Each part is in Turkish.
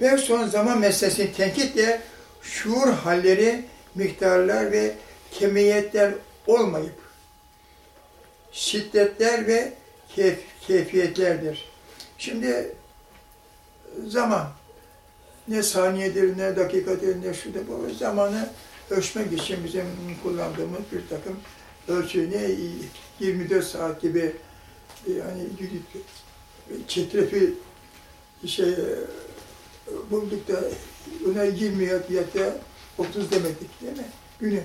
Ve son zaman meselesini tenkitle şuur halleri, miktarlar ve kemiyetler olmayıp şiddetler ve keyf, keyfiyetlerdir. Şimdi zaman ne saniyedir, ne dakikadır, ne şudur bu zamanı ölçmek için bizim kullandığımız bir takım ölçü ne 24 saat gibi yani çetrefi şey bulduk da ona 20 ya da 30 demedik değil mi? Günü.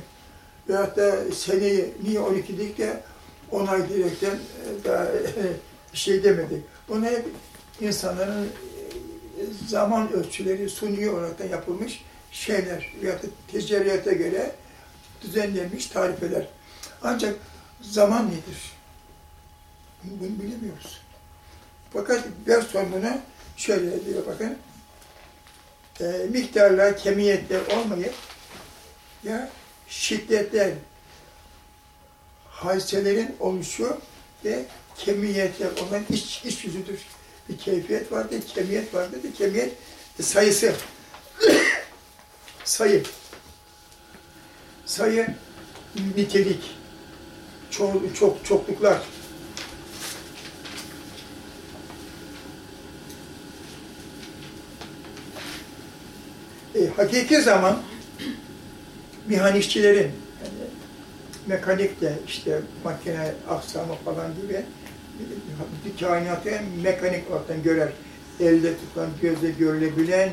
Veyahut da seneyi niye 12 dedik de 10 ay direkten daha bir şey demedik. Bunu hep insanların zaman ölçüleri suni olarak yapılmış şeyler veyahut da tecerrüyata göre düzenlenmiş tarifeler. Ancak zaman nedir? Bunu bilemiyoruz. Fakat ders sonuna şöyle diyor bakın. E, miktarlar, kemiyetler olmayıp ya şiddetler, hadiselerin oluşu ve kemiyetler olan iç, iç yüzüdür. Bir keyfiyet vardır, kemiyet vardır. Bir kemiyet sayısı. Sayı. Sayı nitelik. Çok, çok, çokluklar. E, hakiki zaman mihanikçilerin yani mekanik de işte makine aksamı falan gibi kainatı mekanik olarak görer. Elde tutan, gözle görülebilen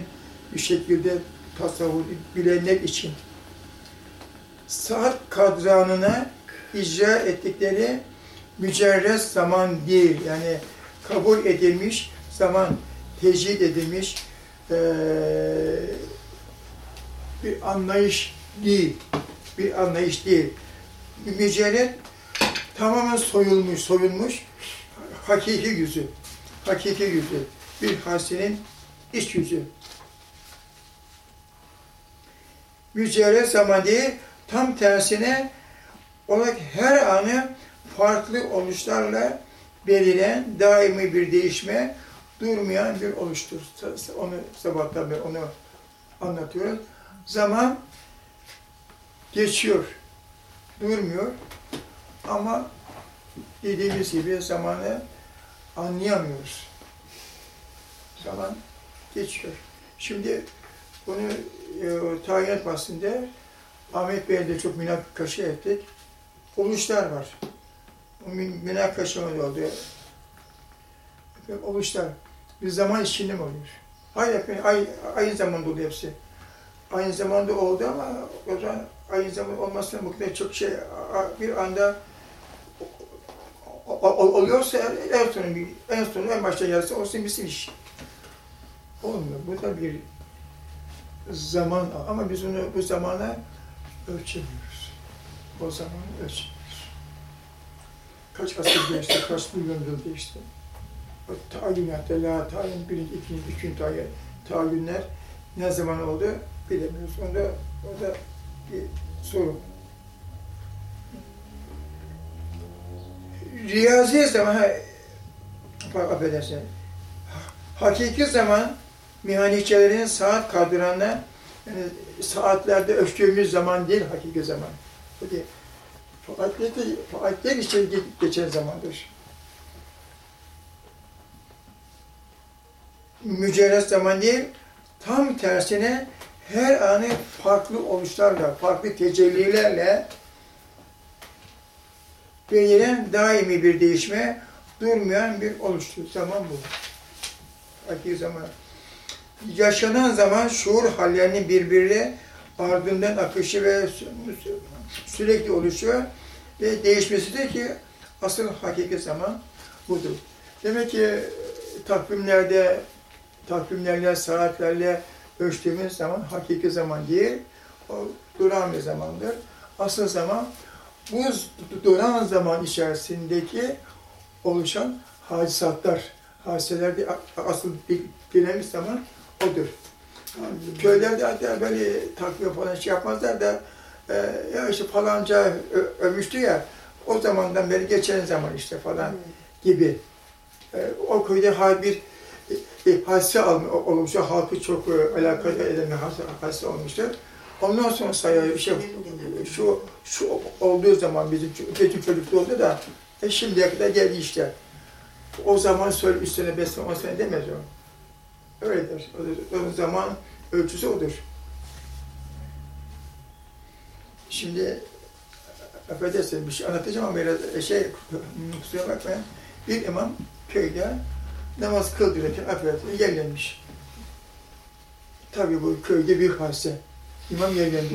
bir şekilde tasavvur bilenler için saat kadranına icra ettikleri mücerres zaman değil. Yani kabul edilmiş zaman, tecrid edilmiş ee, bir anlayış değil. Bir anlayış değil. Mücerret tamamen soyulmuş, soyulmuş hakiki yüzü. Hakiki yüzü. Bir hasinin iç yüzü. Mücerret zaman değil, tam tersine olarak her anı farklı oluşlarla beliren daimi bir değişme, durmayan bir oluştur. Onu sabahtan beri onu anlatıyoruz. Zaman geçiyor, durmuyor ama dediğimiz gibi zamanı anlayamıyoruz. Zaman geçiyor. Şimdi bunu e, tayin bahsinde Ahmet Bey'le de çok münakaşa ettik. Oluşlar var. Münakaşamız oldu. Oluşlar. Bir zaman içinde mi oluyor? Hayır efendim, ay, aynı zamanda oluyor hepsi. Aynı zamanda oldu ama o zaman aynı zaman olmasına bu kadar çok şey bir anda oluyorsa en sonu, en sonu en başta gelse olsun bizim iş. Olmuyor. Bu da bir zaman ama biz onu bu zamana ölçemiyoruz. O zaman ölçemiyoruz. Kaç asır geçti, kaç milyon yıl geçti. O tayinatta, la tayin, birinci, ikinci, üçüncü tayin, tayinler ne zaman oldu bilemiyoruz. Onda, o da bir sorun. Riyazi zaman, affedersin, hakiki zaman mihanikçilerin saat kadranına yani saatlerde ölçtüğümüz zaman değil hakiki zaman. Değil. Faatler, faatler için geçen zamandır. Mücerret zaman değil, tam tersine her anı farklı oluşlarla, farklı tecellilerle beliren daimi bir değişme, durmayan bir oluştur. Zaman bu. Hakiki zaman yaşanan zaman şuur hallerinin birbirine ardından akışı ve sürekli oluşuyor ve değişmesidir ki asıl hakiki zaman budur. Demek ki takvimlerde, takvimlerle, saatlerle ölçtüğümüz zaman hakiki zaman değil, o duran bir zamandır. Asıl zaman bu duran zaman içerisindeki oluşan hadisatlar, hadiselerde asıl bildiğimiz zaman odur. Köylerde hatta böyle takviye falan şey yapmazlar da e, ya işte falanca ölmüştü ya o zamandan beri geçen zaman işte falan gibi. E, o köyde hal bir e, hadise olmuştur. Halkı çok e, alakadar eden bir hadise, olmuştur. Ondan sonra sayıyor, şey, şu, şu olduğu zaman bizim, bizim çocukluğu oldu da e, şimdiye kadar geldi işte. O zaman söyle üç sene, beş sene, on sene demez o. Öyledir. O, o zaman ölçüsü odur. Şimdi affedersiniz bir şey anlatacağım ama biraz e, şey kusura bakmayın. Bir imam köyde namaz kıldırırken affedersiniz yerlenmiş. Tabii bu köyde bir hadise. İmam yerlendi.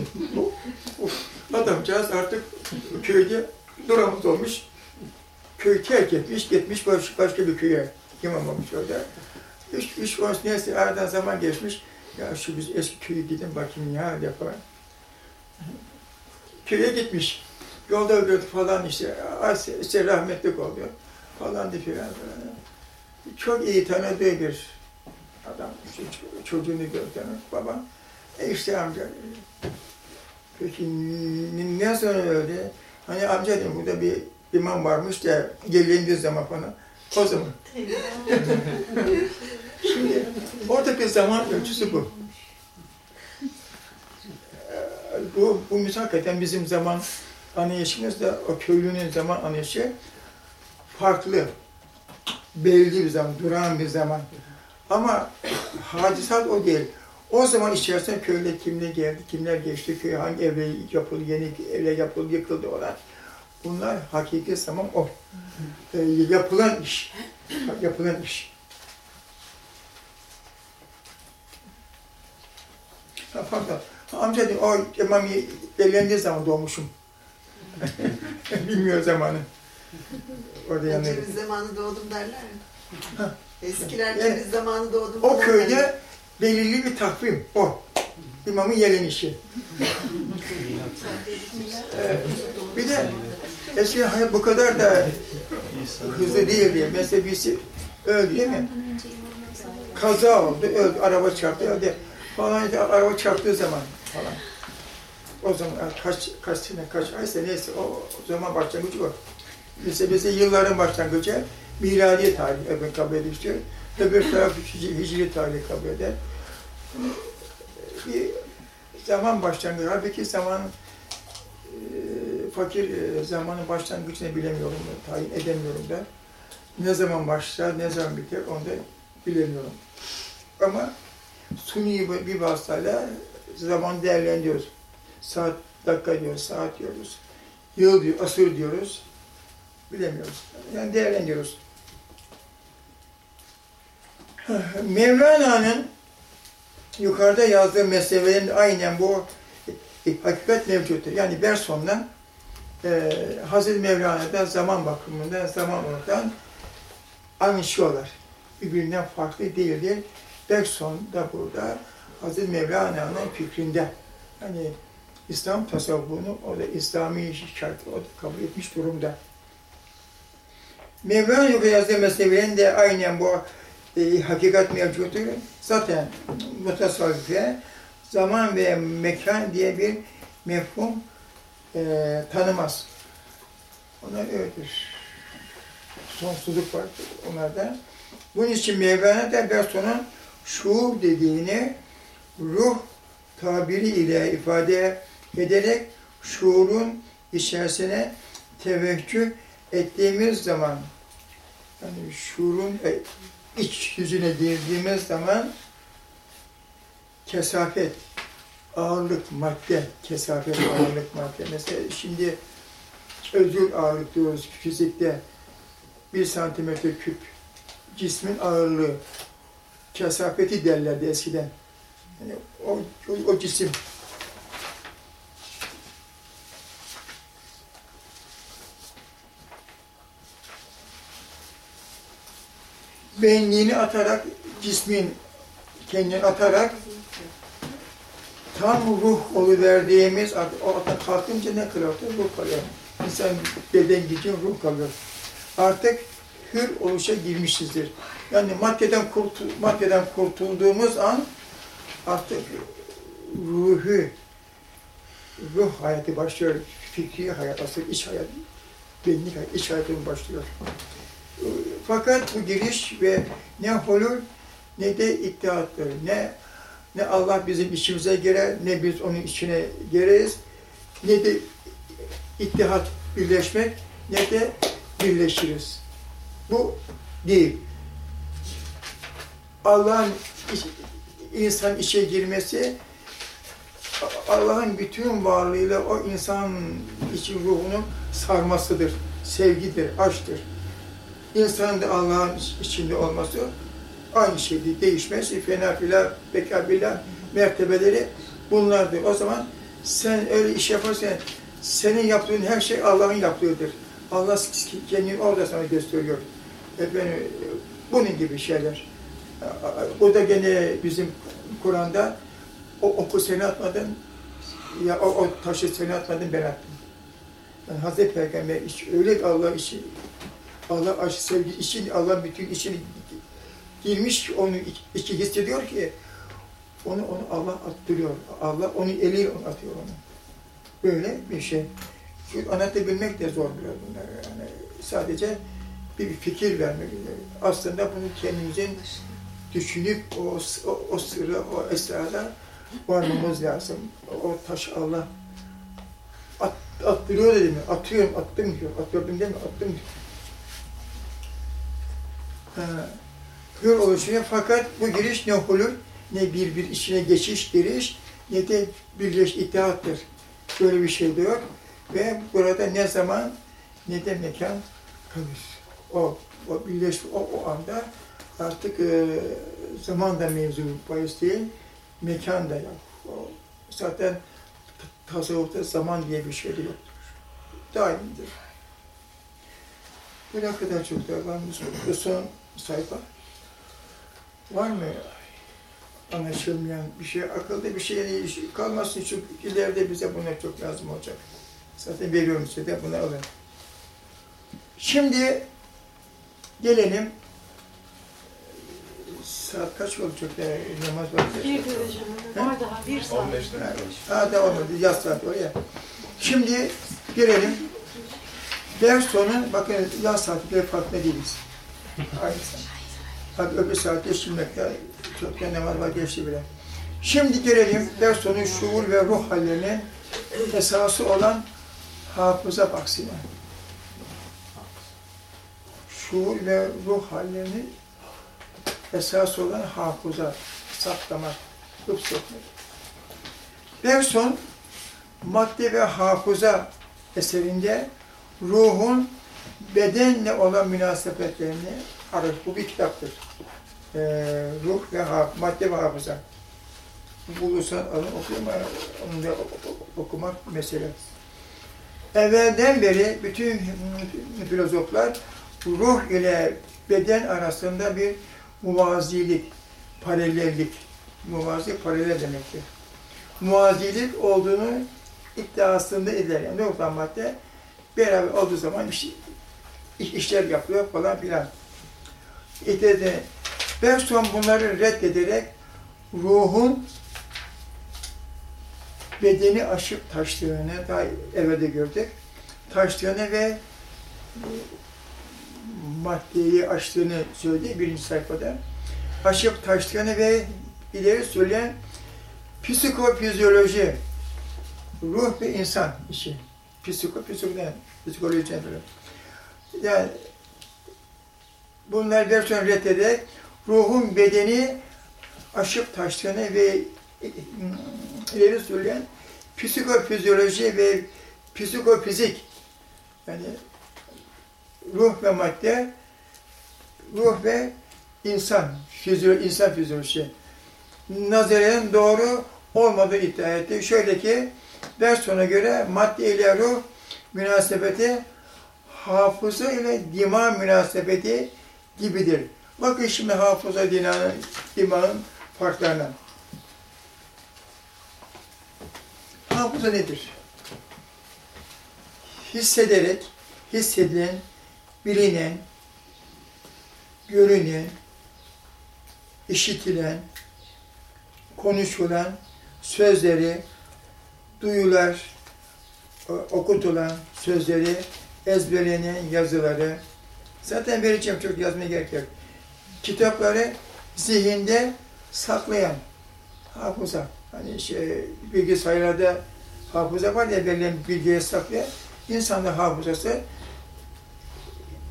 Adamcağız artık köyde duramaz olmuş. Köyü terk etmiş, gitmiş baş- başka bir köye imam olmuş orada. Üç, üç on neyse aradan zaman geçmiş. Ya şu biz eski köye gidin bakayım ya diye falan. Köye gitmiş. Yolda gördü falan işte, az işte rahmetlik oluyor falan diye falan. Çok iyi tanıdığı bir adam. İşte çocuğunu gördü baba. E işte amca. Peki ne sonra öyle? Hani amca dedim burada bir imam varmış da gelindiği zaman falan. O zaman. Şimdi oradaki zaman ölçüsü bu. Bu, bu hakikaten bizim zaman anlayışımızda o köylünün zaman anlayışı farklı. Belli bir zaman, duran bir zaman. Ama hadisat o değil. O zaman içerisinde köyde kimler geldi, kimler geçti, köy hangi evler yapıldı, yeni evler yapıldı, yıkıldı olan. Bunlar hakiki zaman o. Ee, yapılan iş. Yapılan iş. Ha, pardon. Amca diyor, o imam evlendiği zaman doğmuşum. Bilmiyor zamanı. Orada yanıyor. Ceviz zamanı doğdum derler ya. Eskiler Evet. ceviz zamanı doğdum O falan derler. köyde belirli bir takvim o. İmamın yelenişi. Ee, bir de eski hayat bu kadar da hızlı değil diye. Mesela birisi öldü değil mi? Kaza oldu, öldü, araba çarptı, öldü. Falan araba çarptığı zaman falan. O zaman kaç, kaç sene, kaç ay ise neyse o, o zaman başlangıcı o. Mesela yılların başlangıcı miladi tarih kabul ediliyor. Öbür taraf hicri, tarih kabul eder. Bir zaman başlangıcı. Halbuki zaman e, fakir e, zamanın başlangıcını bilemiyorum, tayin edemiyorum da. Ne zaman başlar, ne zaman biter onu da bilemiyorum. Ama suni bir vasıtayla zaman değerlendiriyoruz. Saat, dakika diyoruz, saat diyoruz. Yıl diyor, asır diyoruz. Bilemiyoruz. Yani değerlendiriyoruz. Mevlana'nın yukarıda yazdığı meselelerin aynen bu e, hakikat mevcuttur. Yani Berson'dan e, Hazreti Mevlana'da zaman bakımından, zaman olaraktan anlaşıyorlar. Birbirinden farklı değildir. Bergson da burada Hazreti Mevlana'nın fikrinde yani İslam tasavvufunu o da İslami şartı o da kabul etmiş durumda. Mevlana yazdığı meselelerin de aynen bu e, hakikat mevcuttur. Zaten mutasavvife zaman ve mekan diye bir mefhum e, tanımaz. Onlar öyledir. Sonsuzluk var onlarda. Bunun için Mevlana da Berson'un şuur dediğini ruh tabiri ile ifade ederek şuurun içerisine teveccüh ettiğimiz zaman yani şuurun e, iç yüzüne girdiğimiz zaman kesafet, ağırlık, madde, kesafet, ağırlık, madde. Mesela şimdi özgür ağırlık diyoruz fizikte. Bir santimetre küp cismin ağırlığı, kesafeti derlerdi eskiden. Yani o, o, o cisim. Benliğini atarak, cismin kendini atarak tam ruh oluverdiğimiz, o ata kalkınca ne kalıyor? Ruh kalıyor. İnsan beden gücü ruh kalıyor. Artık hür oluşa girmişizdir. Yani maddeden, kurtul, maddeden kurtulduğumuz an artık ruhu, ruh hayatı başlıyor. Fikri hayat, asıl iç hayat, benlik hayat, iç hayatı başlıyor. Fakat bu giriş ve ne olur? ne de ittihatları. Ne ne Allah bizim içimize girer, ne biz onun içine gireriz, ne de ittihat birleşmek, ne de birleşiriz. Bu değil. Allah'ın insan içe girmesi, Allah'ın bütün varlığıyla o insan için ruhunun sarmasıdır, sevgidir, aşktır. İnsanın da Allah'ın içinde olması aynı şeydir, değişmez. Fena filan, bekabila mertebeleri bunlardır. O zaman sen öyle iş yaparsan, senin yaptığın her şey Allah'ın yaptığıdır. Allah kendini orada sana gösteriyor. Efendim, bunun gibi şeyler. Bu da gene bizim Kur'an'da o oku seni atmadın, ya o, o taşı seni atmadın ben attım. Yani Hazreti Peygamber öyle Allah işi, Allah aşkı sevgi için, Allah bütün içini girmiş onu iç- içi hissediyor ki onu onu Allah attırıyor. Allah onu eliyle onu atıyor onu. Böyle bir şey. Çünkü anlatabilmek de zor biraz bunlar. Yani sadece bir fikir vermek. Aslında bunu kendimizin düşünüp o, o, o sırrı, o esrada varmamız lazım. O taş Allah at, attırıyor dedi mi? Atıyorum, attım diyor. Atıyordum değil mi? Attım diyor. Ha, hür oluşuyor fakat bu giriş ne hulul, ne bir bir içine geçiş giriş, ne de birleş ittihattır. Böyle bir şey de yok. Ve burada ne zaman ne de mekan kalır. O, o birleş, o, o anda artık e, zaman da mevzu bahis değil, mekan da yok. O, zaten tasavvufta zaman diye bir şey yoktur. Daimdir. Ne kadar çok da varmış. Bu son sayfa. Var mı anlaşılmayan bir şey, akılda bir şey kalmasın çünkü ileride bize bunlar çok lazım olacak. Zaten veriyorum size de bunu alın. Şimdi gelelim saat kaç olacak da namaz vakti? Bir de hocam. Var daha bir saat. 15 dakika. Ha da olmadı, yaz saat oraya. Şimdi girelim. Ders sonu, bakın yaz saati bile farklı değiliz. Saat. Hadi öbür saatte şimdi çok da namaz var geçti bile. Şimdi gelelim ders sonu şuur ve ruh hallerinin esası olan hafıza baksına. Şuur ve ruh hallerinin esası olan hafıza, saklamak, hıfzetmek. Bergson, madde ve hafıza eserinde ruhun bedenle olan münasebetlerini arar. Bu bir kitaptır. Ee, ruh ve haf madde ve hafıza. Bulursan alın okuyun ama onu da okumak mesele. Evvelden beri bütün filozoflar ruh ile beden arasında bir muvazilik, paralellik, muvazi paralel demektir. Muvazilik olduğunu iddiasında eder. Yani ruhla madde beraber olduğu zaman iş, iş- işler yapıyor falan filan. İddia Bergson bunları reddederek ruhun bedeni aşıp taştığını daha evvelde gördük. Taştığını ve maddeyi aştığını söyledi birinci sayfada. Aşıp taştığını ve ileri söyleyen psikofizyoloji, ruh ve insan işi. Psiko, psikoloji, psikoloji Yani bunlar versiyon reddederek ruhun bedeni aşıp taştığını ve ileri söyleyen psikofizyoloji ve psikofizik yani ruh ve madde ruh ve insan fizyo, insan fizyolojisi nazarının doğru olmadığı iddia etti. Şöyle ki Berson'a göre madde ile ruh münasebeti hafıza ile dima münasebeti gibidir. Bakın şimdi hafıza dinanın, dimağın farklarına. Hafıza nedir? Hissederek, hissedilen, bilinen, görünen, işitilen, konuşulan sözleri, duyular, okutulan sözleri, ezberlenen yazıları, zaten vereceğim çok yazmaya gerek yok. Kitapları zihinde saklayan hafıza. Hani şey, bilgisayarda hafıza var ya verilen bilgiye saklayan. İnsanın hafızası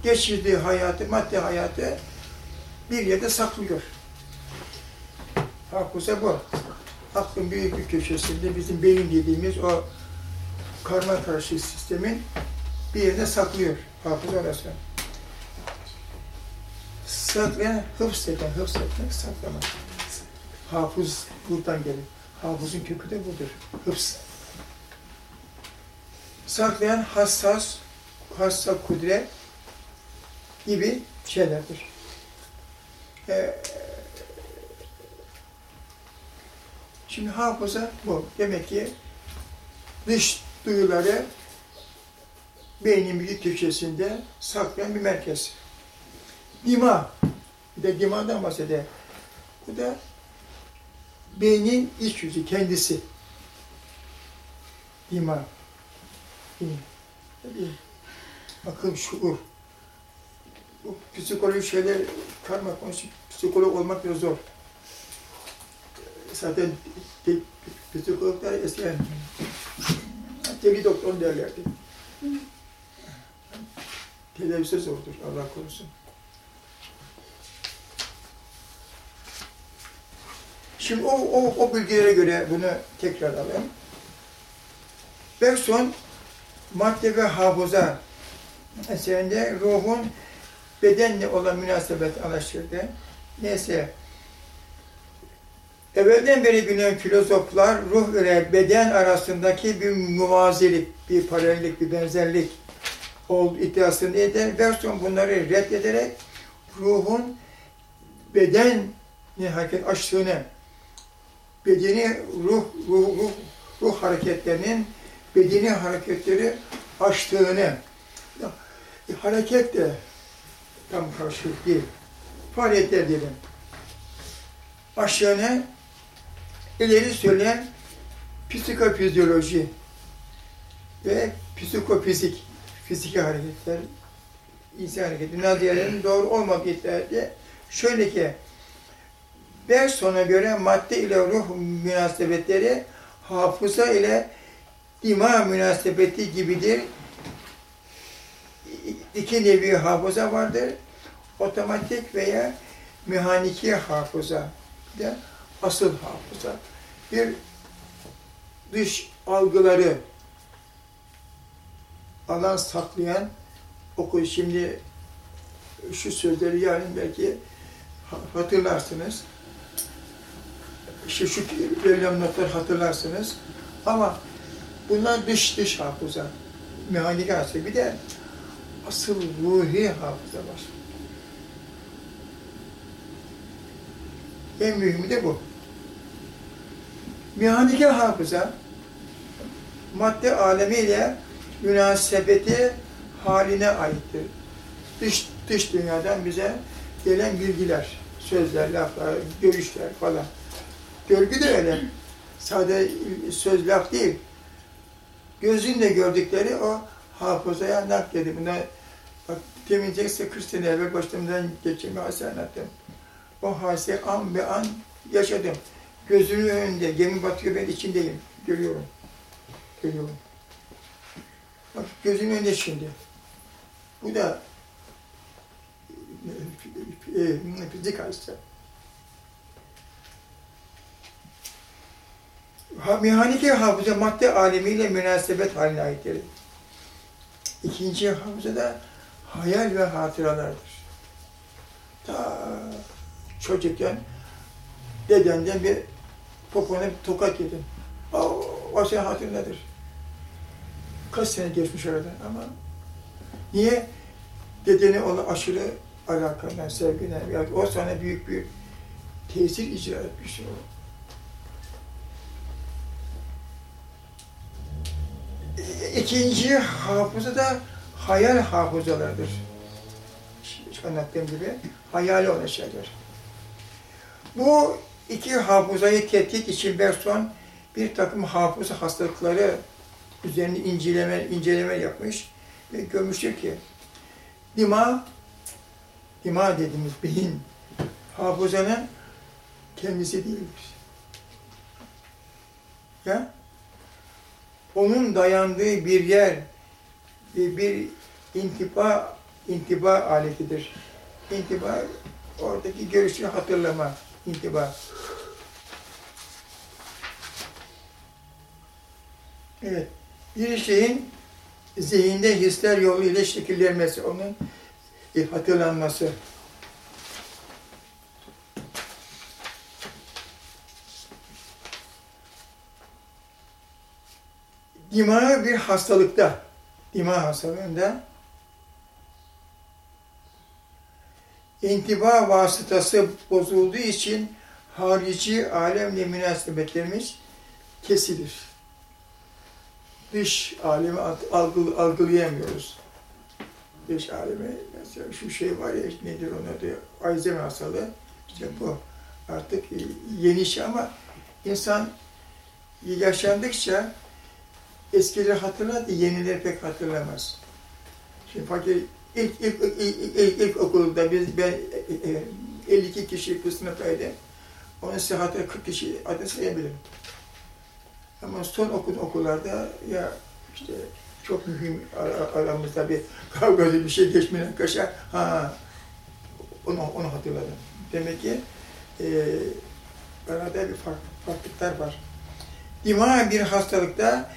geçirdiği hayatı, madde hayatı bir yerde saklıyor. Hafıza bu. Aklın büyük bir köşesinde bizim beyin dediğimiz o karma karışık sistemin bir yerine saklıyor hafıza orası. Saklayan, hıfzeden, hıfzetmek, saklamak. Hafız buradan gelir. Hafızın kökü de budur. Hıfz. Saklayan hassas, hassa kudret gibi şeylerdir. Ee, şimdi hafıza bu. Demek ki dış duyuları beynin bir köşesinde saklayan bir merkez. Dima, bir de dimadan bahseder. Bu da beynin iç yüzü, kendisi. Dima. Dima. Akıl, şuur. Bu psikolojik şeyler karma konusu, psikolog olmak biraz zor. Zaten psikologlar eskiden deli doktor derlerdi. Televizyon zordur, Allah korusun. Şimdi o, o, o bilgilere göre bunu tekrar alalım. Bergson, madde ve hafıza eserinde ruhun bedenle olan münasebet anlaşıldı. Neyse, evvelden beri bilinen filozoflar ruh ile beden arasındaki bir muvazilik, bir paralellik, bir benzerlik ol iddiasını eder. Bergson bunları reddederek ruhun bedenle hareket açtığını, bedeni ruh, ruh, ruh, ruh hareketlerinin bedeni hareketleri açtığını, ya, e, hareket de tam karşılık değil, faaliyetler diyelim, aşağını ileri söyleyen psikofizyoloji ve psikofizik, fiziki hareketler, insan hareketi, naziyelerin doğru olmadığı iddiada şöyle ki, Berson'a göre madde ile ruh münasebetleri hafıza ile dima münasebeti gibidir. İki nevi hafıza vardır. Otomatik veya mehaniki hafıza. Asıl hafıza. Bir dış algıları alan saklayan oku şimdi şu sözleri yarın belki hatırlarsınız. İşte şu verilen notları hatırlarsınız. Ama bunlar dış dış hafıza. Mehanik hafıza. Bir de asıl ruhi hafıza var. En mühimi de bu. Mehaniki hafıza madde alemiyle münasebeti haline aittir. Dış, dış dünyadan bize gelen bilgiler, sözler, laflar, görüşler falan. Görgü de öyle. Sade söz, laf değil. Gözünle gördükleri o hafızaya nakledi. Buna bak size 40 sene evvel başımdan geçirme hadise anlattım. O hadise an be an yaşadım. Gözünün önünde, gemi batıyor ben içindeyim. Görüyorum. Görüyorum. Bak gözünün önünde şimdi. Bu da e, e, fizik hadise. Ha, mehaniki hafıza madde alemiyle münasebet haline aittir. İkinci hafıza da hayal ve hatıralardır. Ta çocukken dedenden bir popona bir tokat yedim. O, o senin hatırındadır. Kaç sene geçmiş arada ama niye? Dedene olan aşırı alakandan, sevgiden, yani o sana büyük bir tesir icra etmiş o. İkinci hafıza da hayal hafızalarıdır. Şu anlattığım gibi hayali olan şeyler. Bu iki hafızayı tetkik için Bergson bir takım hafıza hastalıkları üzerine inceleme, inceleme yapmış ve görmüştür ki dima, dima dediğimiz beyin hafızanın kendisi değildir. Ya? Onun dayandığı bir yer, bir, intiba, intiba aletidir. İntiba, oradaki görüşü hatırlama, intiba. Evet, bir şeyin zihinde hisler yoluyla şekillenmesi, onun hatırlanması. Dimağı bir hastalıkta, dima hastalığında intiba vasıtası bozulduğu için harici alemle münasebetlerimiz kesilir. Dış alemi algı, algılayamıyoruz. Dış alemi, mesela şu şey var ya, nedir onun adı, Alzheimer hastalığı, işte bu. Artık yeni şey ama insan yaşandıkça eskileri hatırlar da yenileri pek hatırlamaz. Şimdi fakir ilk, ilk, ilk, ilk, ilk, okulda biz, ben e, e, 52 kişi bir sınıftaydım. Onun sıhhatı 40 kişi adı sayabilirim. Ama son okul okullarda ya işte çok mühim ara- aramızda bir kavgalı bir şey geçmeyen kaşa ha onu, onu hatırladım. Demek ki e, arada bir fark, farklılıklar var. Dima bir hastalıkta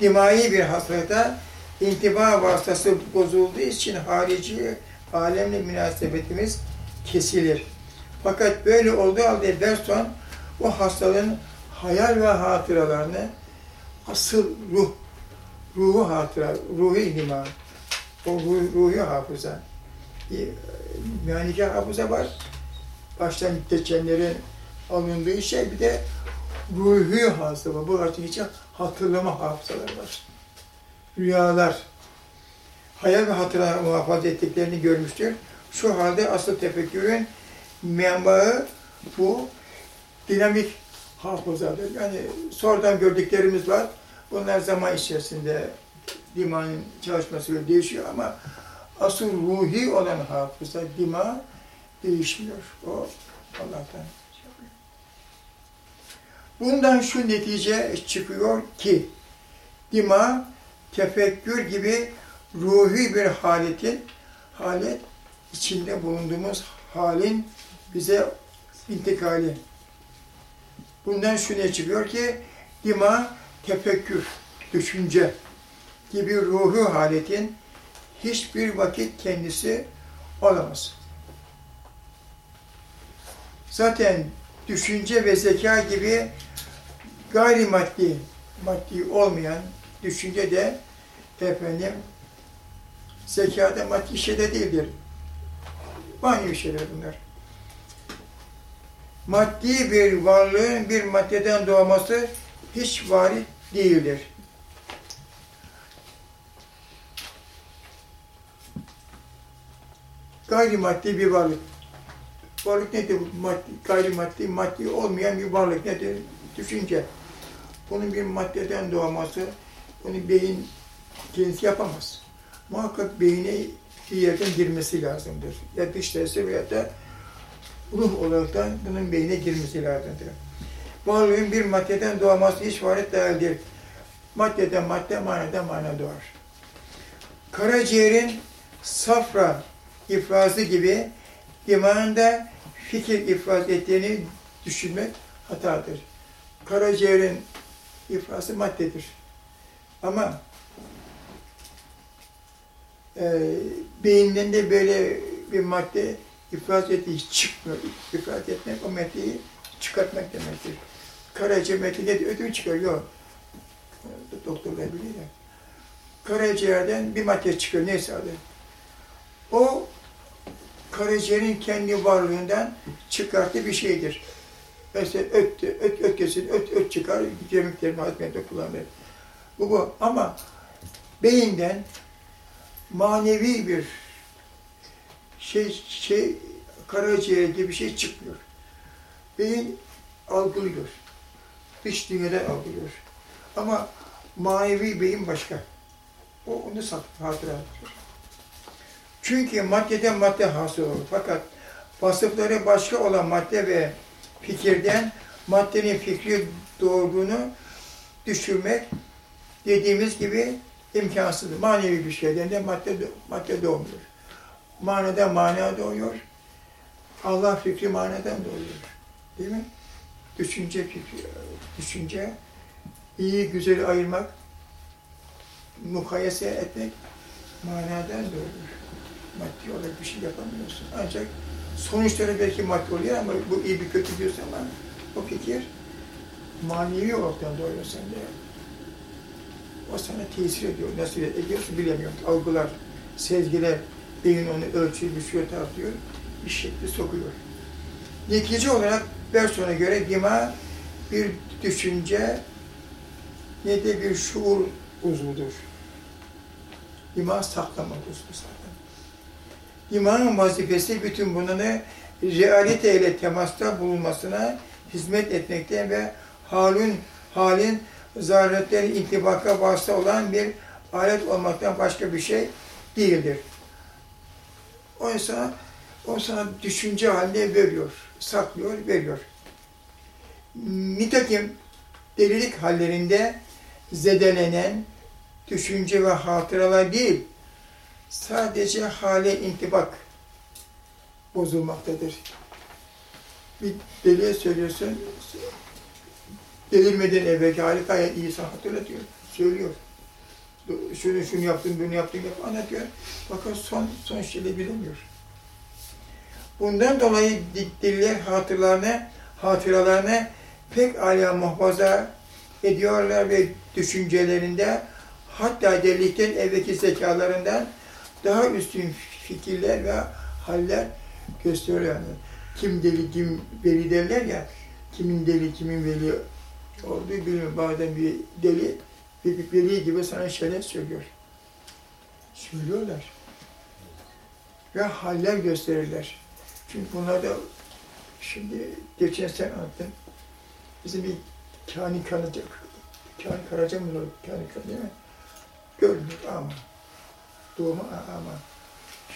dimai bir hastalıkta intiba vasıtası bozulduğu için harici alemle münasebetimiz kesilir. Fakat böyle olduğu halde Berson o hastalığın hayal ve hatıralarını asıl ruh, ruhu hatıra, ruhu ima, o ruh, ruhu hafıza, bir mühanike hafıza var. Baştan geçenlerin alındığı şey bir de ruhu hafıza var. Bu artık için hatırlama hafızaları var. Rüyalar, hayal ve hatıra muhafaza ettiklerini görmüştür. Şu halde asıl tefekkürün menbaı bu dinamik hafızadır. Yani sonradan gördüklerimiz var. Bunlar zaman içerisinde dimanın çalışmasıyla değişiyor ama asıl ruhi olan hafıza, dima değişmiyor. O Allah'tan. Bundan şu netice çıkıyor ki dima tefekkür gibi ruhi bir haletin halet içinde bulunduğumuz halin bize intikali. Bundan şu çıkıyor ki dima tefekkür, düşünce gibi ruhu haletin hiçbir vakit kendisi olamaz. Zaten düşünce ve zeka gibi gayrimaddi, maddi olmayan düşünce de efendim zekada maddi şeyde değildir. Manevi şeyler bunlar. Maddi bir varlığın bir maddeden doğması hiç varit değildir. Gayrimaddi bir varlık. Varlık nedir? Maddi, gayrimaddi, maddi olmayan bir varlık nedir? Düşünce. Bunun bir maddeden doğması, bunu beyin kendisi yapamaz. Muhakkak beyine bir yerden girmesi lazımdır. Ya dış tesir veya da ruh olarak da bunun beyine girmesi lazımdır. Varlığın bir maddeden doğması hiç varit değildir. Maddeden madde, manada mana doğar. Karaciğerin safra ifrazı gibi dimağında fikir ifraz ettiğini düşünmek hatadır. Karaciğerin ifrazı maddedir. Ama e, beyinden de böyle bir madde ifraz ettiği çıkmıyor. İfraz etmek o maddeyi çıkartmak demektir. Karaciğer madde ödül çıkarıyor. Doktorlar biliyor. Karaciğerden bir madde çıkıyor. Neyse adı. O karaciğerin kendi varlığından çıkarttığı bir şeydir. Mesela öt, öt, öt kesin, öt, öt çıkar, kemiklerini hazmede kullanır. Bu bu. Ama beyinden manevi bir şey, şey karaciğer gibi bir şey çıkmıyor. Beyin algılıyor. Dış dünyadan algılıyor. Ama manevi beyin başka. O onu hatıradır. Çünkü maddeden madde hasıl olur. Fakat vasıfları başka olan madde ve fikirden maddenin fikri doğduğunu düşürmek dediğimiz gibi imkansız. Manevi bir şeyden de madde, madde doğmuyor. Manada mana doğuyor. Allah fikri manadan doğuyor. Değil mi? Düşünce fikri, düşünce, iyi güzeli ayırmak, mukayese etmek manadan doğuyor. Maddi olarak bir şey yapamıyorsun. Ancak sonuçları belki maddi oluyor ama bu iyi bir kötü diyorsun ama o fikir manevi olarak doğuyor sende. O sana tesir ediyor. Nasıl ediyorsun bilemiyorum. Algılar, sezgiler, beyin onu ölçüyor, biçiyor, tartıyor. Bir şekli sokuyor. Netice olarak Berson'a göre dima bir düşünce ne de bir şuur uzvudur. Dima saklama uzvu zaten. Dimağın vazifesi bütün bunları realite ile temasta bulunmasına hizmet etmekte ve halün halin zaruretleri intibaka vasıta olan bir alet olmaktan başka bir şey değildir. Oysa o sana düşünce haline veriyor, saklıyor, veriyor. Nitekim delilik hallerinde zedelenen düşünce ve hatıralar değil, sadece hale intibak bozulmaktadır. Bir deliye söylüyorsun, delirmeden evvelki hali gayet iyi sana hatırlatıyor, söylüyor. Şunu şunu yaptın, bunu yaptın, yap, anlatıyor. Fakat son, son şeyleri bilemiyor. Bundan dolayı diller hatırlarını, hatıralarını pek âlâ muhafaza ediyorlar ve düşüncelerinde hatta delilikten evvelki zekalarından daha üstün fikirler ve haller gösteriyor. Yani kim deli, kim veli derler ya, kimin deli, kimin veli olduğu bilmiyorum. Bazen bir deli, veli gibi sana şeyler söylüyor. Söylüyorlar. Ve haller gösterirler. Çünkü bunlar da şimdi geçen sen anlattın. Bizim bir Kani Karaca, Kani Karaca mı o? Kani Karaca değil mi? Görmüyor ama. Doğumu ama.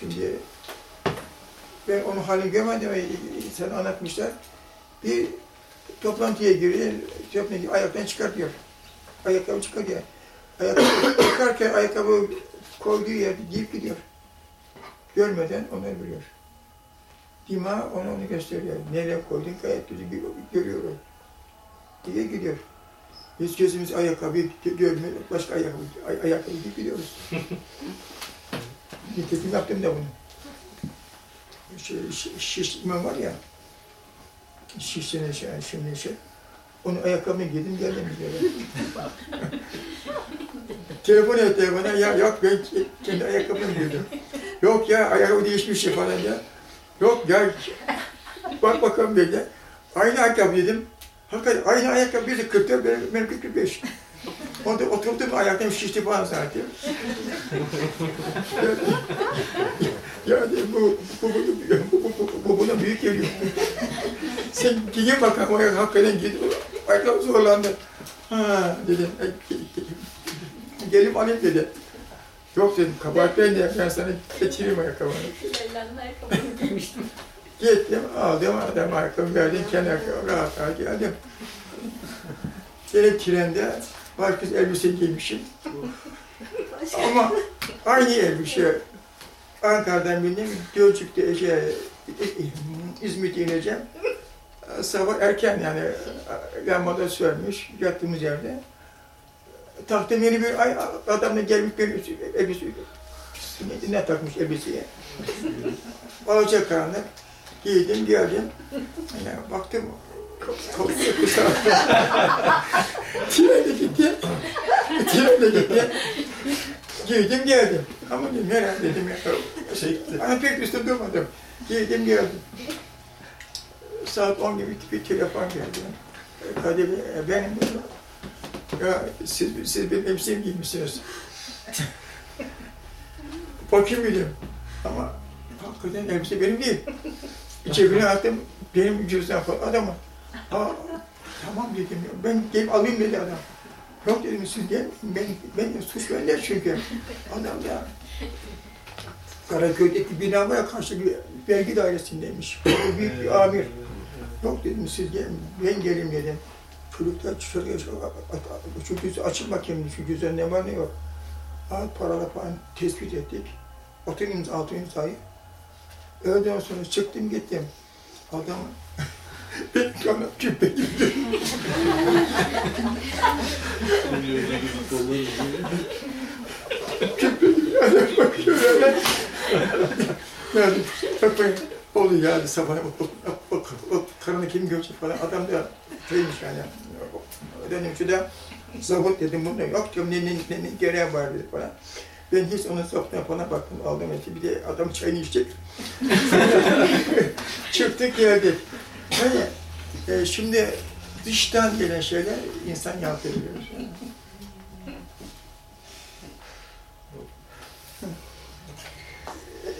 Şimdi ben onun halini görmedim sen anlatmışlar. Bir toplantıya giriyor, toplantıya ayaktan çıkartıyor. Ayakkabı çıkartıyor. Ayakkabı çıkarken ayakkabı koyduğu yerde giyip gidiyor. Görmeden onları biliyor. Dima onu onu gösteriyor. Nereye koydun gayet güzel görüyor o. Diye gidiyor. Biz gözümüz ayakkabı görmüyor, başka ayakkabı, ay, ayakkabı giyip gidiyoruz. Nitekim yaptım da bunu. Şey, şiş, şiş var ya, şişsene şey, şimdi şey, onun ayakkabını giydim geldim diyor. Telefon etti bana, ya yok ben kendi ayakkabımı giydim. Yok ya ayakkabı değişmiş ya falan ya. Yok ya bak bakalım dedi. Aynı ayakkabı dedim. Hakikaten aynı ayakkabı birisi 44, benim, benim 45. Orada oturdum ayaklarım şişti falan zaten. yani bu, bu, bu, bu, bu, bu, bu buna büyük geliyor. Sen giyin bakalım ayak hakikaten git. Ayakkabı zorlandı. Ha dedim. Gelip alayım dedi. Yok dedim, kabahat ben de ben sana getireyim ayakkabını. Ellerine ayakkabını giymiştim. Gittim, aldım adam ayakkabı verdim, kendi ayakkabı rahat rahat geldim. Yine trende başka elbise giymişim. Ama aynı elbise. Ankara'dan bindim, Gölcük'te şey, İzmit'e ineceğim. Sabah erken yani lambada sönmüş, yattığımız yerde. Taktım yeni bir ay adamla gelmiş benim elbise ne, ne takmış elbiseye. Alacak karanlık. Giydim geldim. Yani baktım kolye kısa. Trende gitti. Trende gitti. Giydim geldim. Ama dedim herhalde dedim ya. Şey, pek üstü durmadım. Giydim geldim. Saat 10 gibi bir telefon geldi. Kadir Bey, e, benim dedim. Ya siz, siz benim elbisemi giymişsiniz. Bakayım dedim. Ama hakikaten elbise benim değil. Cebine attım, benim cüzdan falan adama. Ha, tamam dedim ya, ben gelip alayım dedi adam. Yok dedim siz gel, ben, ben suç bende çünkü. Adam ya, Karaköy'deki bina var ya karşı bir vergi dairesindeymiş. Orada büyük bir amir. Yok dedim siz gelin, ben gelin dedim. Çocuklar çocuklar şu yüzü açın bakayım şu yüzden ne var ne yok. Al paralar falan tespit ettik. Oturun imza, altın imzayı. Öğleden sonra çıktım gittim. Adam ben kana küpe gibi. Küpe gibi. Adam bakıyor öyle. Yani sabah o, o, o, o karını kim görecek falan. Adam da şeymiş yani. Şu da zabıt dedim bunda yok diyorum ne, ne, ne, ne gereği var dedi falan. Ben hiç onun zabıtına falan baktım aldım eti bir de adam çayını içecek. Çıktık geldik. Yani e, şimdi dıştan gelen şeyler insan yaptırıyor.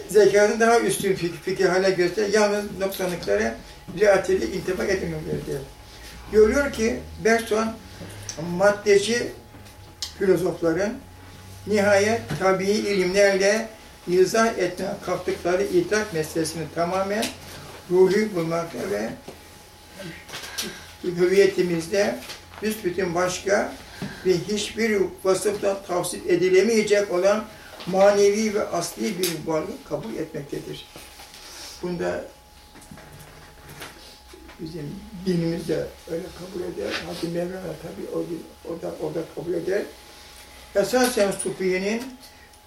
Zekanın daha üstün fik fikir hale göster, yalnız noksanlıklara riayetiyle intibak edilmemelidir. Görüyor ki Bergson maddeci filozofların nihayet tabii ilimlerle izah etme kalktıkları idrak meselesini tamamen ruhi bulmakta ve hüviyetimizde büsbütün başka ve hiçbir vasıfla tavsiye edilemeyecek olan manevi ve asli bir varlık kabul etmektedir. Bunda bizim dinimiz de öyle kabul eder. Hazreti Mevlana tabi o, o, da, o da kabul eder. Esasen Sufiye'nin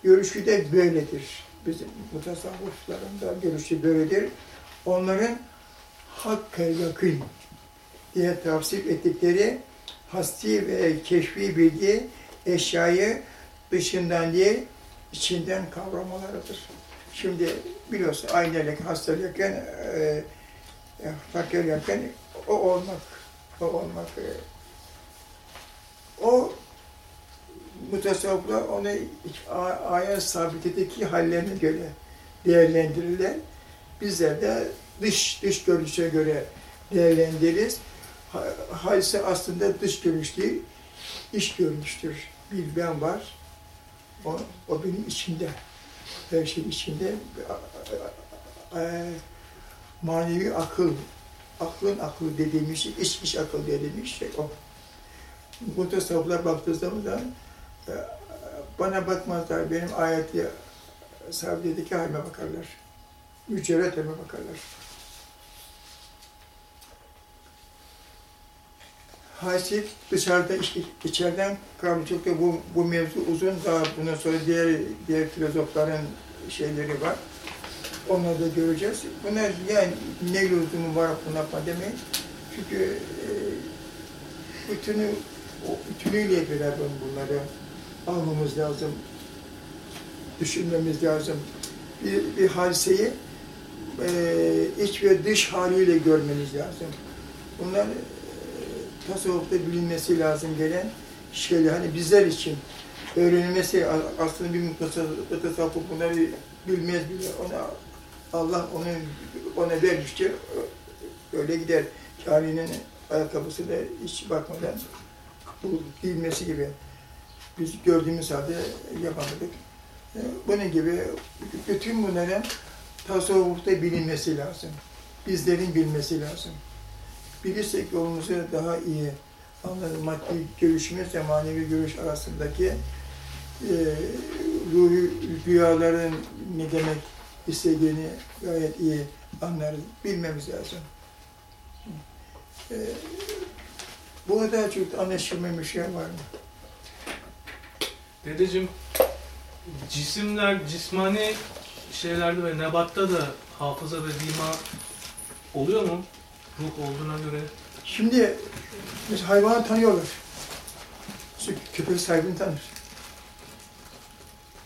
görüşü de böyledir. Bizim mutasavvıfların da görüşü böyledir. Onların hakka yakın diye tavsiye ettikleri hasti ve keşfi bilgi eşyayı dışından değil, içinden kavramalarıdır. Şimdi biliyorsun aynelik hastalıkken, e, e, fakirlerken o olmak, o olmak. E, o mutasavvıflar onu ayet sabitedeki hallerine göre değerlendirirler. Bizler de dış dış görünüşe göre değerlendiririz. Ha- Hadise aslında dış görünüş değil, iç görünüştür. Bir ben var, o, o benim içimde. Her şey içinde. E, manevi akıl, aklın aklı dediğimiz iç iç akıl dediğimiz şey o. Bu tasavvuflar baktığı zaman da e, bana bakmazlar, benim ayeti sabredeki halime bakarlar. Mücerret halime bakarlar. Hasip dışarıda, iç, içeriden kalmış. Da bu, bu mevzu uzun. Daha bundan sonra diğer, diğer filozofların şeyleri var. Onları da göreceğiz. Bunlar yani ne lüzumu var buna demeyin. Çünkü e, bütünü, o bütünüyle beraber bunları almamız lazım. Düşünmemiz lazım. Bir, bir hadiseyi e, iç ve dış haliyle görmeniz lazım. Bunlar tasavvufta bilinmesi lazım gelen şeyler. Hani bizler için öğrenilmesi aslında bir tasavvuf bunları bilmez bile. Ona Allah onu ona vermiştir. Öyle gider. Kârinin ayakkabısı da hiç bakmadan bu bilmesi gibi. Biz gördüğümüz halde yapamadık. Bunun gibi bütün bunların tasavvufta bilinmesi lazım. Bizlerin bilmesi lazım. Bilirsek yolumuzu daha iyi anlarız. Maddi görüşümüzle manevi görüş arasındaki e, ruhi rüyaların ne demek istediğini gayet iyi anlarız. Bilmemiz lazım. E, burada çok anlaşılmamış şey var mı? Dedeciğim, cisimler, cismani şeylerde ve nebatta da hafıza ve dima oluyor mu? Ruh olduğuna göre. Şimdi biz hayvanı tanıyorlar. Şu köpek sahibini tanır.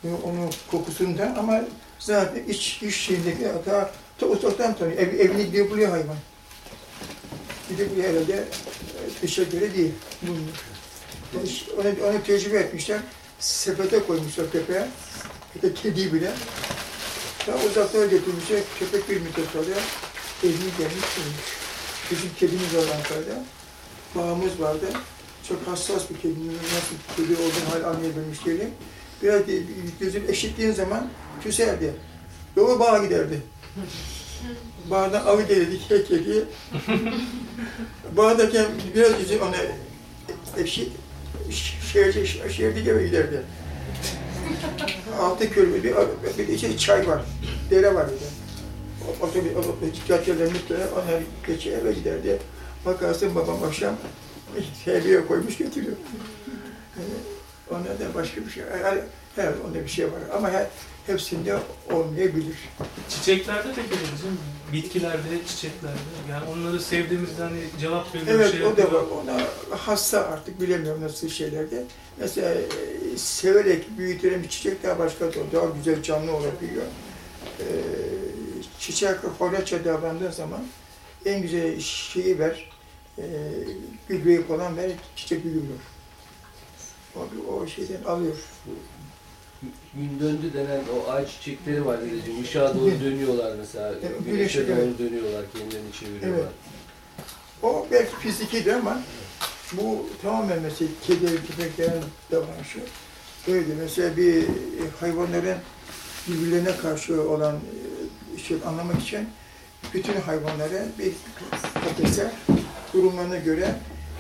Onun- Onun kokusundan ama zaten iç, iç şeyindeki hata ta uzaktan tanıyor. Ev, evini gidip buluyor hayvan. Gidip herhalde dışa göre değil. Bulmuyor. Yani Onu, onu tecrübe etmişler. Sepete koymuşlar köpeğe. Ya kedi bile. Daha uzaklara götürmüşler. Köpek bir müddet sonra evini gelmiş bulmuş. Bizim kedimiz var Ankara'da. Bağımız vardı. Çok hassas bir kedimiz. Nasıl kedi olduğunu hala anlayabilmiş değilim. Biraz de- gözüm eşittiğin zaman küserdi. Yolu bağa giderdi. Bağdan avı gelirdik her kediye. Bağdaki biraz yüzü ona eşit şehirde, şehirdeki eve giderdi. Altı kürmü bir, bir içi çay var, dere var bir de. O- Otobüs, otobüs, caddeler, mütlere, onlar geçiyor eve giderdi. Bakarsın babam akşam terbiye koymuş getiriyor. Onda da başka bir şey, her, her onda bir şey var ama her, hepsinde olmayabilir. Çiçeklerde peki bizim bitkilerde, çiçeklerde yani onları sevdiğimizden hani cevap veriyor Evet, şey o da var. Ona hassa artık bilemiyorum nasıl şeylerde. Mesela e, severek büyütülen bir çiçek daha başka, daha güzel canlı olabiliyor. E, çiçek horaça davrandığın zaman en güzel şeyi ver, e, gübreyi falan ver, çiçek büyüyor. O, o şeyden alıyor. Gün döndü denen o ay çiçekleri var dedeciğim. Işığa doğru dönüyorlar mesela. Evet, Güneşe doğru dönüyorlar, kendilerini çeviriyorlar. Evet. O belki fizikidir ama bu tamamen mesela kedi, köpeklerin davranışı. Öyle mesela bir hayvanların birbirlerine karşı olan e, şey anlamak için bütün hayvanları bir kafese durumlarına göre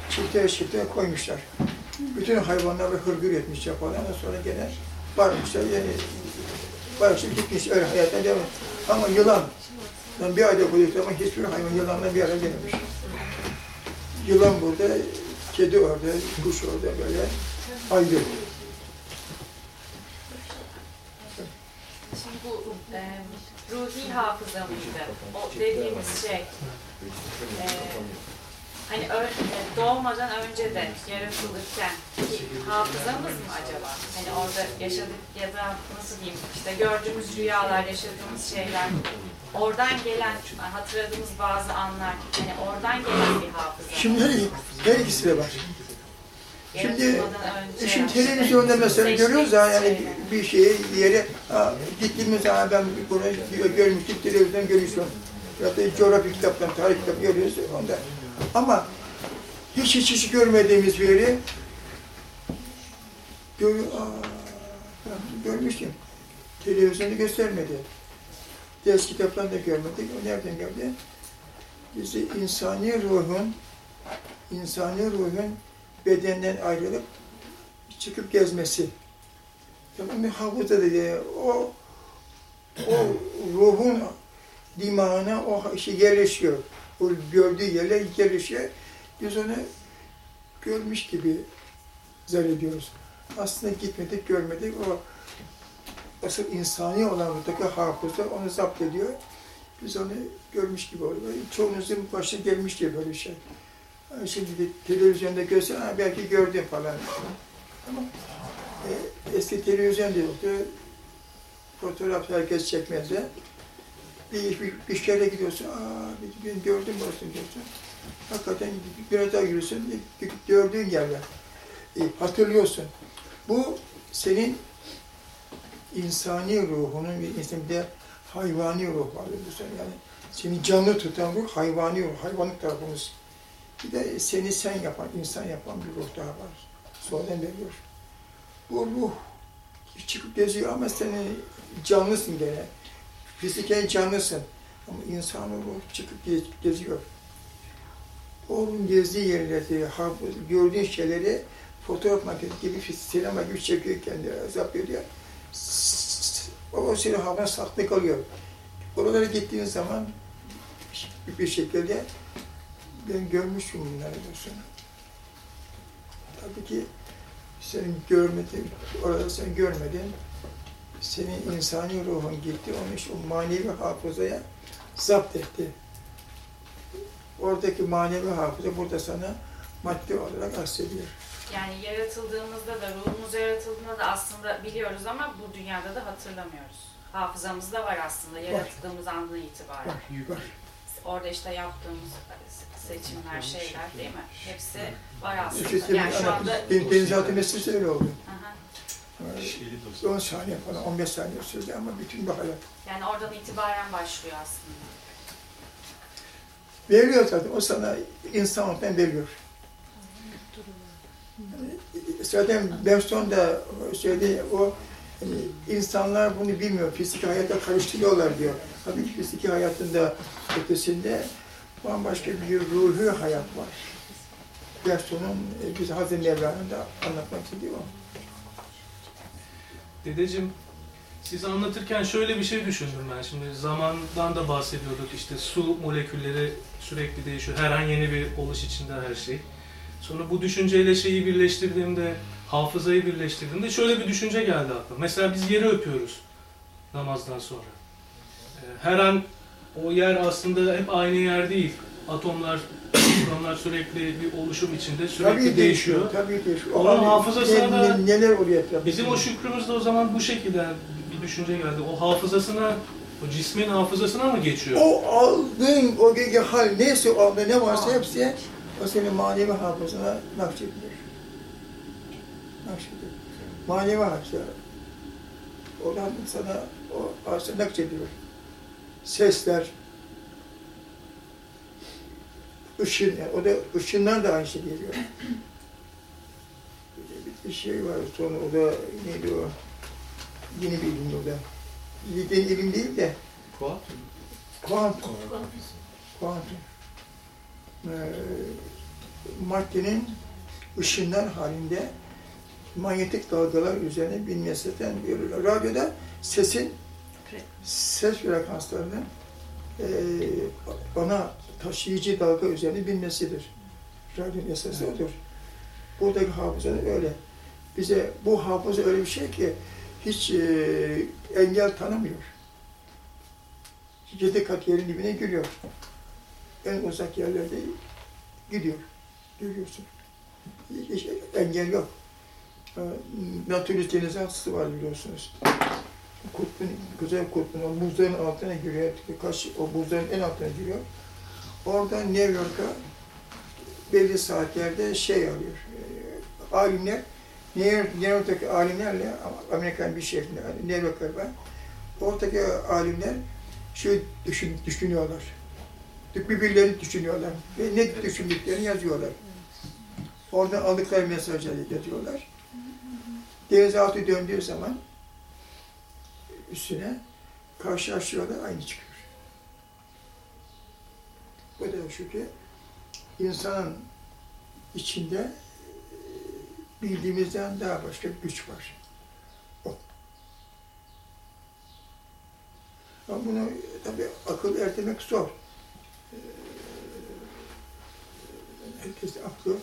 çifte çifte koymuşlar. Bütün hayvanları hırgür falan. Ondan sonra gene varmışlar yani barışıp gitmiş öyle hayata devam. Ama yılan ben bir ayda koyduk ama hiçbir hayvan yılanla bir araya gelmemiş. Yılan burada, kedi orada, kuş orada böyle ayrı. Şimdi bu e, ruhi hafıza mıydı? O dediğimiz şey. E, hani e, doğmadan önce de yaratılırken ki hafızamız mı acaba? Hani orada yaşadık ya da nasıl diyeyim işte gördüğümüz rüyalar, yaşadığımız şeyler oradan gelen, hatırladığımız bazı anlar hani oradan gelen bir hafıza. Şimdi her, her ikisi de var. Şimdi, E Şimdi televizyonda mesela görüyoruz ya yani bir şeyi bir yere gittiğimiz zaman ben bunu görmüştüm televizyondan görmüştüm. Ya da coğrafya kitaptan, tarih kitabı görüyoruz onda. Ama hiç hiç hiç görmediğimiz bir yeri gör, aa, görmüştüm. Televizyonda göstermedi. Ders kitaptan da görmedik. O nereden geldi? Bizi insani ruhun insani ruhun bedenden ayrılıp çıkıp gezmesi. Tamam mı? Hafıza dedi. O, o ruhun dimağına o şey yerleşiyor. O gördüğü yerler yerleşiyor. Biz onu görmüş gibi zannediyoruz. Aslında gitmedik, görmedik. O asıl insani olan buradaki hafıza onu zapt ediyor. Biz onu görmüş gibi oluyor. Çoğunuzun başına gelmiştir böyle şey. Ha, Şimdi de televizyonda görsen belki gördüm falan. Ama e, eski televizyon da yoktu. Fotoğraf herkes çekmezdi. Bir, bir, bir şehre gidiyorsun, aa bir- ben gördüm burasını diyorsun. Hakikaten biraz daha gördüğün yerler. E, hatırlıyorsun. Bu senin insani ruhunun bir insanda hayvani ruh var yani. Seni canlı tutan ruh hayvani ruh, hayvanlık tarafımız. Bir de seni sen yapan, insan yapan bir ruh daha var. Sonradan veriyor. Bu ruh çıkıp geziyor ama senin canlısın gene. Fiziken canlısın. Ama insan ruh çıkıp gez- geziyor. Onun gezdiği yerleri, gördüğün şeyleri fotoğraf makinesi gibi, sinema gibi çekiyor kendi, zapt ediyor. O senin havana saklı kalıyor. Oralara gittiğin zaman bir şekilde ben görmüşüm bunları diyorsun. Tabii ki senin görmedin, orada sen görmedin. Senin insani ruhun gitti, onu işte o manevi hafızaya zapt etti. Oradaki manevi hafıza burada sana maddi olarak aksediyor. Yani yaratıldığımızda da, ruhumuz yaratıldığında da aslında biliyoruz ama bu dünyada da hatırlamıyoruz. Hafızamızda var aslında yaratıldığımız andan itibaren. Var, var. Orada işte yaptığımız seçimler, şeyler değil mi? Hepsi var aslında. İşte Yani şu anda... benim denizaltı meselesi öyle oldu. Aha. 10 saniye falan, 15 saniye sürdü ama bütün bu hayat. Yani oradan itibaren başlıyor aslında. Veriyor zaten, o sana insan olmaktan veriyor. Yani Zaten Bemston da söyledi, o Yani insanlar bunu bilmiyor. Fiziki hayata karıştırıyorlar diyor. Tabii ki fiziki hayatında ötesinde bambaşka bir ruhu hayat var. Platon'un e, bize Hazreti Mevla'nın da anlatmak istediği. Dedeciğim siz anlatırken şöyle bir şey düşündüm ben. Şimdi zamandan da bahsediyorduk. İşte su molekülleri sürekli değişiyor. Her an yeni bir oluş içinde her şey. Sonra bu düşünceyle şeyi birleştirdiğimde, hafızayı birleştirdiğimde şöyle bir düşünce geldi aklıma. Mesela biz yeri öpüyoruz namazdan sonra. Ee, Her an o yer aslında hep aynı yer değil. Atomlar, atomlar sürekli bir oluşum içinde sürekli değişiyor. Tabii değişiyor. Onun hafızasına ne- da- ne- neler oluyor etrafta? Bizim o şükrümüz de o zaman bu şekilde bir düşünce geldi. O hafızasına, o cismin hafızasına mı geçiyor? O aldığın o gece hal neyse o anda ne varsa hepsi o senin manevi hafızana nakşedilir. Nakşedilir. Manevi hafıza. Oradan sana o hafıza nakşedilir. Sesler, ışın, yani o da ışınlar da aynı şey geliyor. Bir şey var sonra o da neydi o? Yeni bir ilim o da. Yeni ilim değil de Fuat. kuantum. Kuantum. Ee, maddenin ışınlar halinde manyetik dalgalar üzerine binmesinden görülüyor. Radyoda sesin ses frekanslarının e, ana taşıyıcı dalga üzerine binmesidir. Radyonun esası odur. Buradaki hafıza da öyle. Bize bu hafıza öyle bir şey ki hiç e, engel tanımıyor. Yedi kat yerin dibine giriyor. En uzak yerlerde gidiyor. Görüyorsun. Hiç engel yok. Natürlist denizaltısı var biliyorsunuz. Kutbun, Kuzey Kutbu'nun o buzların altına giriyor. Kaç, o buzların en altına giriyor. Oradan New York'a belli saatlerde şey alıyor. E, alimler New, York, York'taki alimlerle Amerikan bir şehrinde New York'a var. Oradaki alimler şu düşün, düşünüyorlar. Birbirlerini düşünüyorlar. Ve ne düşündüklerini yazıyorlar. Oradan aldıkları mesajları iletiyorlar. Denizaltı döndüğü zaman üstüne karşılaşıyorlar, aynı çıkıyor. Bu da şu ki insanın içinde e, bildiğimizden daha başka bir güç var. O. Ama bunu tabii akıl erdirmek zor. Ee, Herkes aklı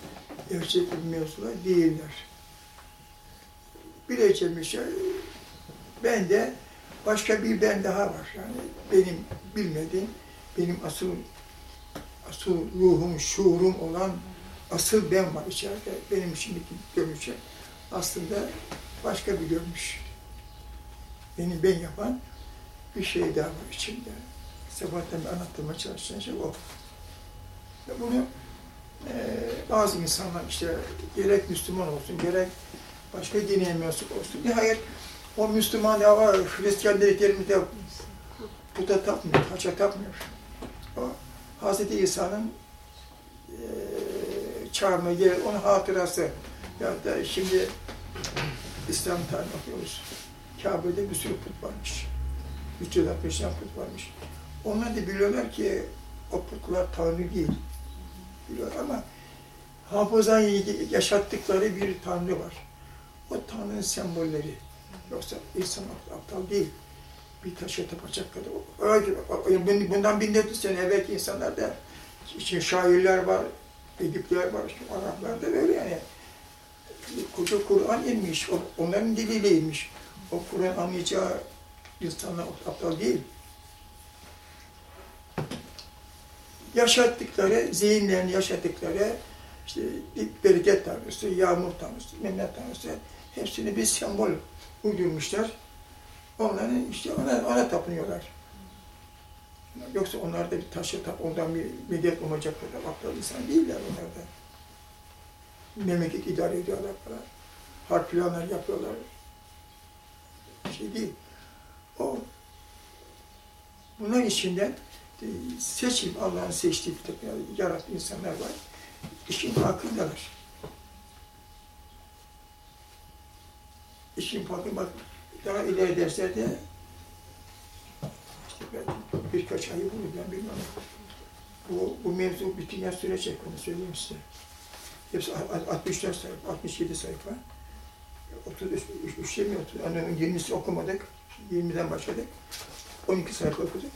gerçek bir mevzular değiller. Bileceğim bir şey, ben de başka bir ben daha var. Yani benim bilmediğim, benim asıl asıl ruhum, şuurum olan asıl ben var içeride. Benim şimdiki görünüşüm aslında başka bir görünüş. Beni ben yapan bir şey daha var içimde. Sabahtan beri anlattığıma çalışan şey o. Ve bunu eee, bazı insanlar işte gerek Müslüman olsun, gerek başka dine mensup olsun. Nihayet o Müslüman ya var, Hristiyan dediklerimizde puta tapmıyor, haça tapmıyor. O Hz. İsa'nın eee çağırma gelir, onun hatırası. Ya da şimdi İslam tarihini okuyoruz. Kabe'de bir sürü put varmış. 360 tane put varmış. Onlar da biliyorlar ki o putlar Tanrı değil. Biliyor ama hafızayı yaşattıkları bir Tanrı var. O Tanrı'nın sembolleri. Yoksa insan aptal değil. Bir taşa tapacak kadar. Bundan 1400 sene evvelki insanlar da işte şairler var, edipler var, Araplar da öyle yani. Koca Kur'an inmiş, onların diliyle inmiş. O Kur'an anlayacağı insanlar aptal değil. Yaşattıkları, zihinlerini yaşattıkları işte bereket tanrısı, yağmur tanrısı, memleket tanrısı hepsini bir sembol uydurmuşlar. Onların işte ona, ona tapınıyorlar. Yoksa onlar da bir taşı tap, ondan bir medet umacak kadar aptal insan değiller onlar da. Memleket idare ediyorlar falan. Harp planlar yapıyorlar. Şey değil. O bunların içinden e, seçim, Allah'ın seçtiği bir takım yarattığı insanlar var. İşin farkındalar. İşin farkında bak, daha ileri derslerde işte ben birkaç ayı bulur ben bilmem. Bu, bu mevzu bittikten sürecek onu söyleyeyim size. Hepsi a- a- 64 sayfa, 67 sayfa. 33, 3 mi 30? Hani 20'si okumadık. 20'den başladık. 12 sayfa okuduk.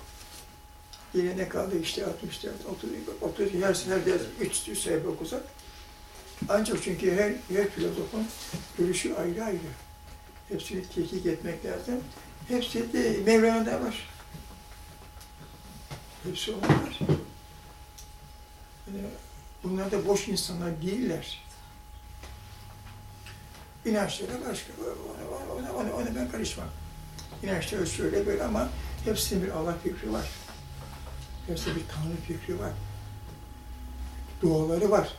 Yine ne kaldı işte 64, 30, 30 her, her ders 3, 3 sayfa okusak. Ancak çünkü her, her filozofun görüşü ayrı ayrı. Hepsini tetkik etmek lazım. Hepsi de Mevlana'da var. Hepsi onda var. Yani bunlar da boş insanlar değiller. İnançları başka. Ona, ona, ona, ona ben karışmam. İnançları şöyle böyle ama hepsinin bir Allah fikri var. Hepsinde bir Tanrı fikri var. Duaları var.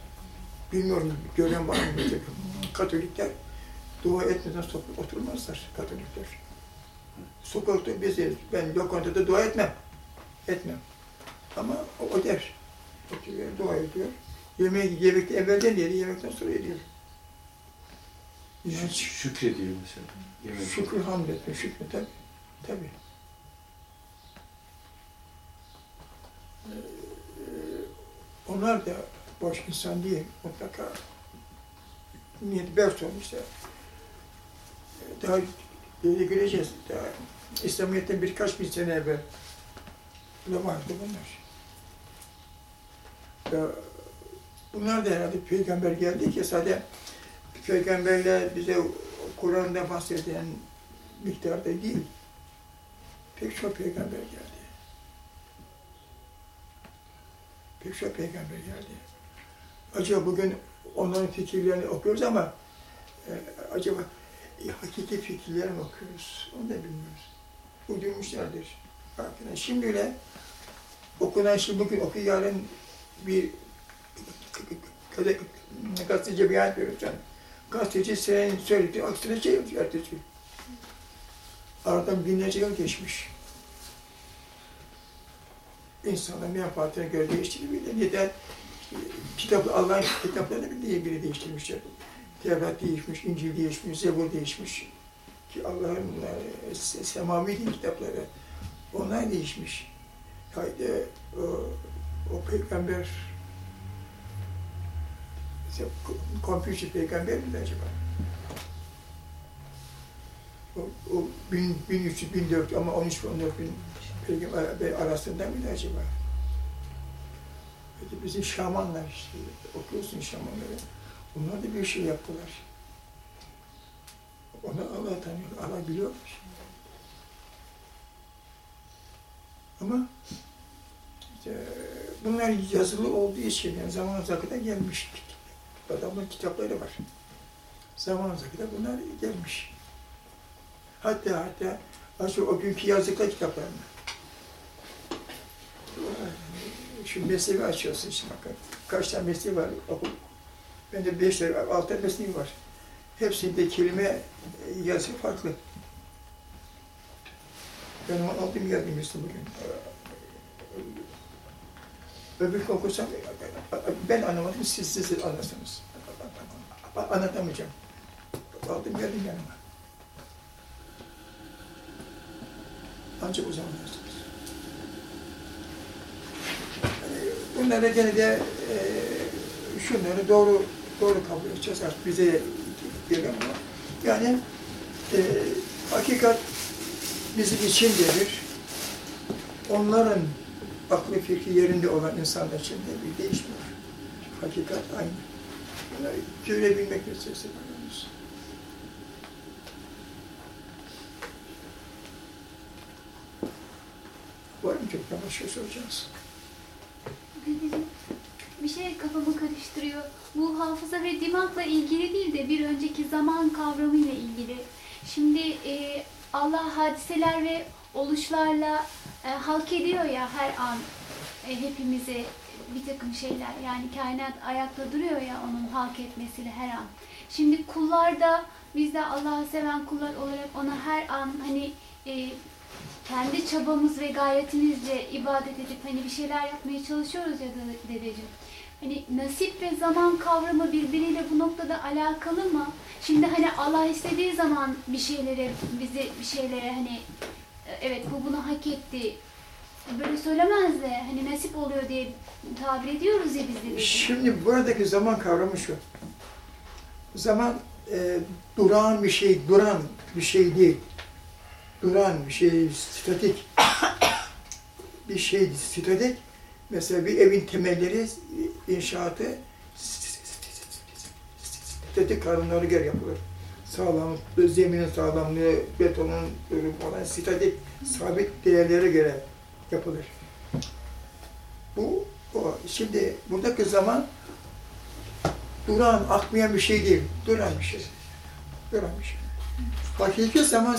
Bilmiyorum gören var mı? Katolikler dua etmeden sokak oturmazlar Katolikler. Sokakta biz ben lokantada dua etmem. Etmem. Ama o, o der. Oturuyor, dua ediyor. Yemeği yemekte evvelden yedi, yemekten sonra ediyor. Yani Şükrediyor mesela. Yemek. şükür hamd etme, şükür tabi. Tabi. Onlar da boş insan değil mutlaka. Niyet Berson işte. Daha ileri göreceğiz. Daha İslamiyet'ten birkaç bin sene evvel vardı bunlar. Ya, bunlar da herhalde peygamber geldi ki sadece peygamberle bize Kur'an'da bahseden miktarda değil. Pek çok peygamber geldi. Pek çok peygamber geldi. Acaba bugün onların fikirlerini okuyoruz ama e, acaba e, hakiki fikirleri mi okuyoruz? Onu da bilmiyoruz. Uydurmuşlardır. Farkında. Şimdi bile okunan şimdi bugün oku yarın bir gazeteci beyan verirsen gazeteci senin söylediği aksine şey yapıyor. Aradan binlerce yıl geçmiş. İnsanlar ne yapardığına göre değiştirir bile. Neden? Kitap, Allah'ın kitaplarını bile biri değiştirmişler. Tevrat değişmiş, İncil değişmiş, Zebur değişmiş. Ki Allah'ın e, se- semavi kitapları, onlar değişmiş. Haydi o, o peygamber, Konfüçyüs peygamber miydi acaba? O, o 1000, 1300, 1400 ama 13 ve 14 bin peygamber arasında mıydı acaba? Peki bizim şamanlar işte, okuyorsun şamanları, onlar da bir şey yaptılar. Onu Allah tanıyor, Allah biliyormuş. Ama işte, bunlar yazılı olduğu için yani zamanımıza kadar gelmiş. Adamın kitapları var. Zamanımıza kadar bunlar gelmiş. Hatta hatta aslında o günkü yazdıkları kitaplarını. Şu mesleği açıyorsun şimdi bak. Kaç tane mesleği var okul. Bende beş tane, altı tane mesleği var. Hepsinde kelime e, yazı farklı. Ben onu aldım yazdım işte bugün. Öbür okusam ben anlamadım, siz siz anlarsınız. Anlatamayacağım. Aldım geldim yanıma. Ancak o zaman bunlara gene de e, şunları doğru doğru kabul edeceğiz artık bize geliyor ama yani e, hakikat bizim içindedir. Onların aklı fikri yerinde olan insanlar için de bir değişmiyor. Hakikat aynı. Bunları görebilmek meselesi var. Var mı çok daha başka soracağız? Şey kafamı karıştırıyor. Bu hafıza ve dimakla ilgili değil de bir önceki zaman kavramıyla ilgili. Şimdi e, Allah hadiseler ve oluşlarla e, halk ediyor ya her an e, hepimize bir takım şeyler. Yani kainat ayakta duruyor ya onun halk etmesiyle her an. Şimdi kullar da biz de Allah'ı seven kullar olarak ona her an hani e, kendi çabamız ve gayretimizle ibadet edip hani bir şeyler yapmaya çalışıyoruz ya dede- dedeciğim. Hani nasip ve zaman kavramı birbiriyle bu noktada alakalı mı? Şimdi hani Allah istediği zaman bir şeylere, bizi bir şeylere hani e, evet bu bunu hak etti. Böyle söylemez de hani nasip oluyor diye tabir ediyoruz ya biz de. Şimdi buradaki zaman kavramı şu. Zaman e, duran bir şey, duran bir şey değil. Duran bir şey, statik. bir şey statik. Mesela bir evin temelleri, inşaatı statik kanunlara göre yapılır. Sağlam, zeminin sağlamlığı, betonun falan statik, sabit değerlere göre yapılır. Bu o. Şimdi buradaki zaman duran, akmayan bir şey değil. Duran bir şey. Duran bir şey. Hakiki zaman